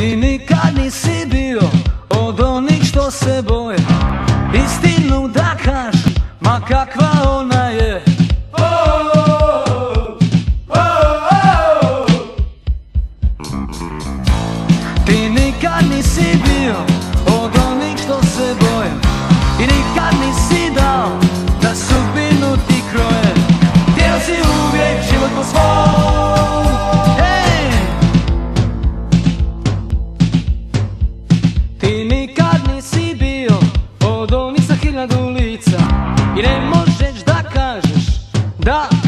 Ti nikad nisi bio od onih što se boje. Istinu da kaš, ma kakva ona je. Ti nikad nisi bio od onih što se boje. I nikad nisi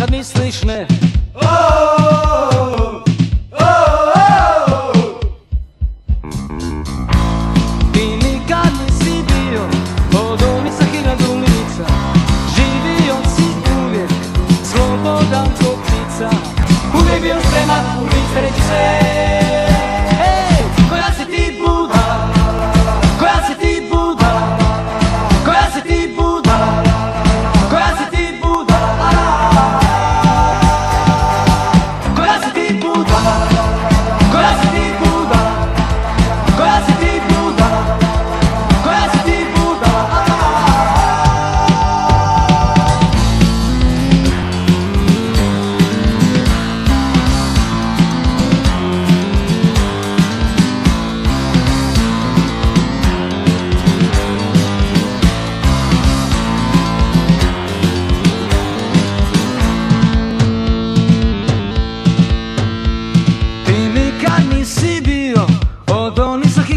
выходные слышно. О -о -о -о!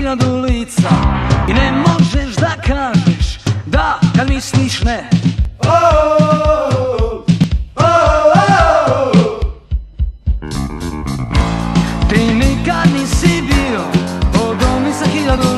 nad ulica I ne možeš da kažeš Da, kad misliš ne. Oh, oh, Ti nikad nisi bio Od omisa hiljadu